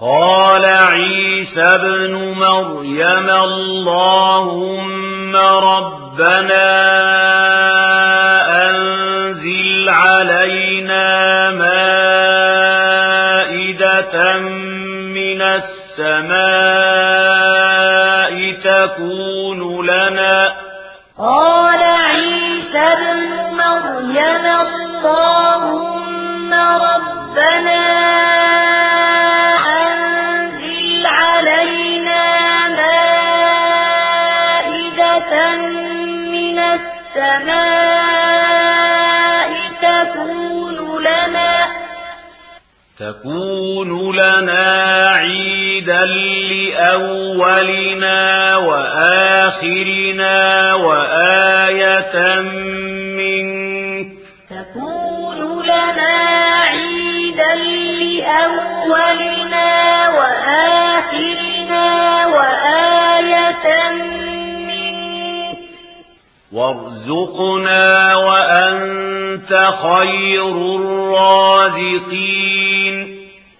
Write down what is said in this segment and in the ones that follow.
قال عيسى ابن مريم اللهم ربنا أنزل علينا مائدة من السماء تكون لنا قال عيسى ابن مريم الله السماء تكون لنا تكون لنا عيدا لأولنا وآخرنا وآية منك تكون لنا عيدا لأولنا وارزقنا وأنت خير الرازقين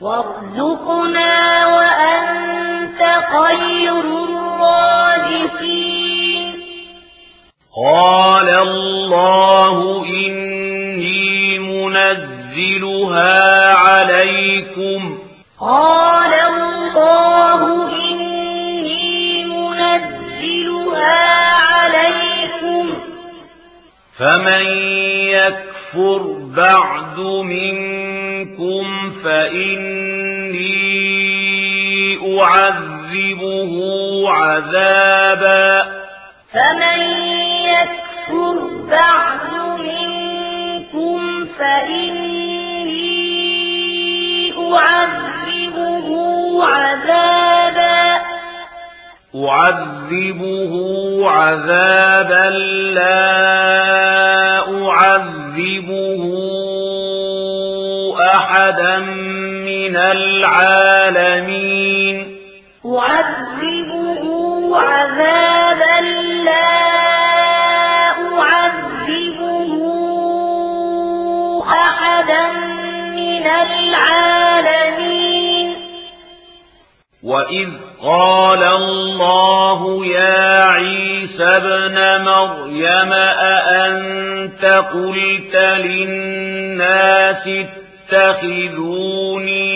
وارزقنا وأنت خير الرازقين قال الله إني منزلها عليكم قال فمن يكفر بعد منكم فإني أعذبه عذابا فمن يكفر بعد أعذبه عذابا لا أعذبه أحدا من العالمين أعذبه عذابا لا أعذبه أحدا من العالمين وَإِذْ قَالَ اللَّهُ يَا عِيسَى ابْنَ مَرْيَمَ أَأَنْتَ قُلْتَ لِلنَّاسِ اتَّخِذُونِي؟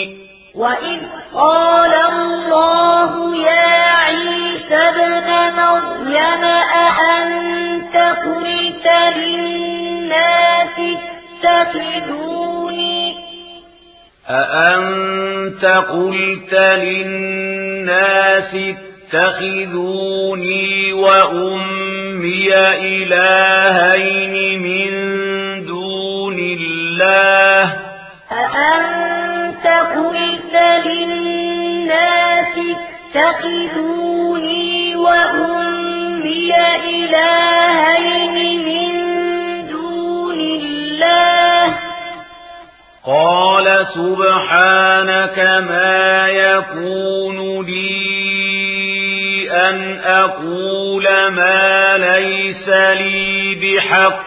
وَإِذْ قَالَ اللَّهُ يَا عِيسَى ابْنَ مَرْيَمَ أَأَنْتَ قُلْتَ لِلنَّاسِ اتَّخِذُونِي؟ أَأَنْتَ كُنْتَ قلت للناس اتخذوني وأمي إلهين من دون الله. أأنت قلت للناس اتخذوني وأمي إلهين قال سبحانك ما يكون لي أن أقول ما ليس لي بحق.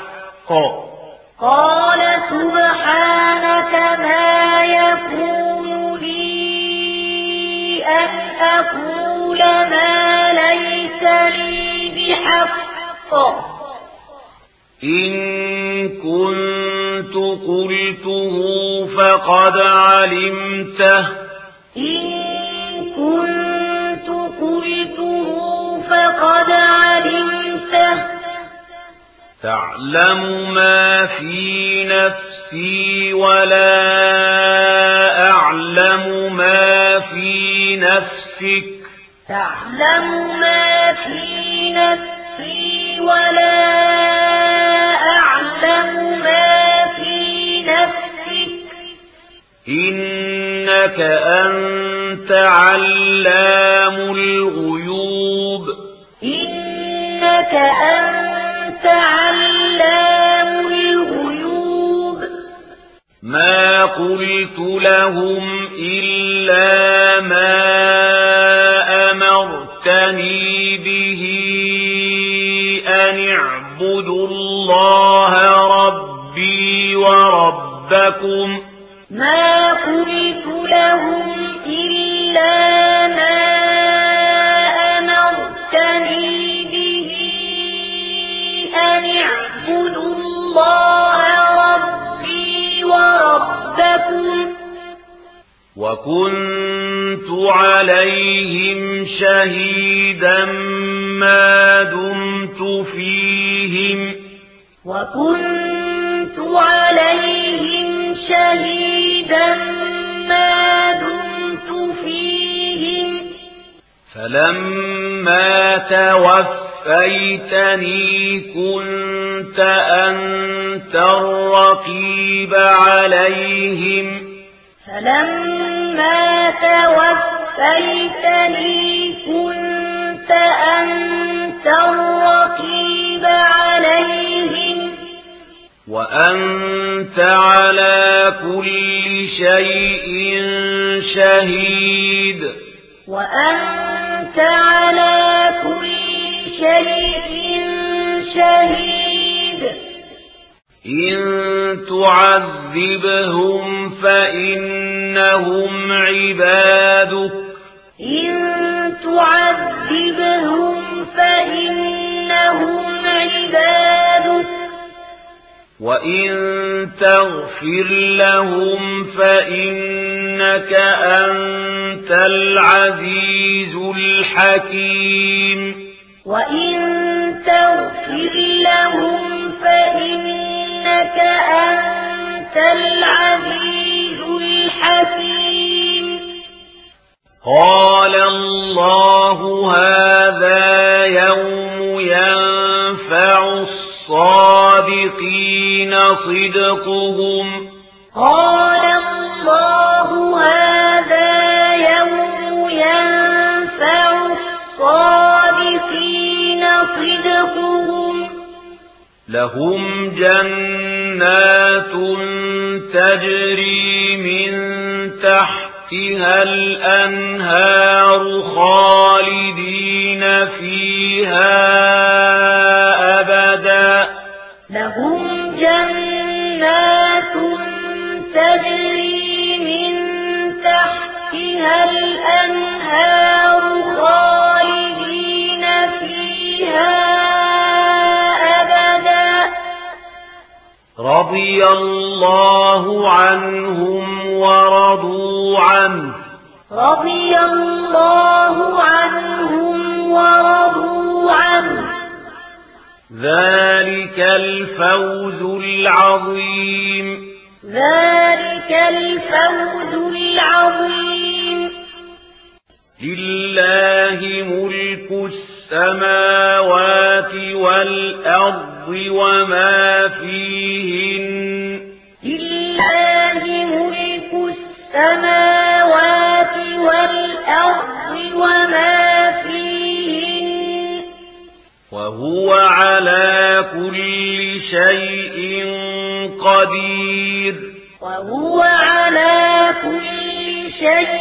قال سبحانك ما يكون لي أن أقول ما ليس لي بحق. إن كنت كنت قلته فقد علمته. إن كنت قلته فقد علمته. تعلم ما في نفسي ولا أعلم ما في نفسك. تعلم ما في نفسي ولا أعلم إنك أنت علام الغيوب إنك أنت علام الغيوب ما قلت لهم إلا ما أمرتني به أن اعبدوا الله ربي وربكم ما قلت لهم إلا ما أمرتني به أن اعبدوا الله ربي وكنت عليهم شهيدا ما دمت فيهم وكنت فلما توفيتني كنت أنت الرقيب عليهم فلما توفيتني كنت أنت الرقيب عليهم وأنت على كل شيء شهيد وأنت على كل شيء شهيد. إن تعذبهم فإنهم عبادك. إن تعذبهم فإنهم عبادك. وَإِن تَغْفِرْ لَهُمْ فَإِنَّكَ أَنْتَ الْعَزِيزُ الْحَكِيمُ وَإِن تَغْفِرْ لَهُمْ فَإِنَّكَ أَنْتَ الْعَزِيزُ الْحَكِيمُ قَالَ اللَّهُ هَذَا صدقهم. قال الله هذا يوم ينفع الصادقين صدقهم. لهم جنات تجري من تحتها الأنهار خالدين فيها أبدا. لهم جنات تجري من تحتها الأنهار خالدين فيها أبدا. رضي الله عنهم ورضوا عنه. رضي الله ذلك الفوز العظيم ذلك الفوز العظيم لله ملك السماوات والأرض وما فيهن لله ملك السماوات والأرض وما فيهن وهو قدير وهو على كل شيء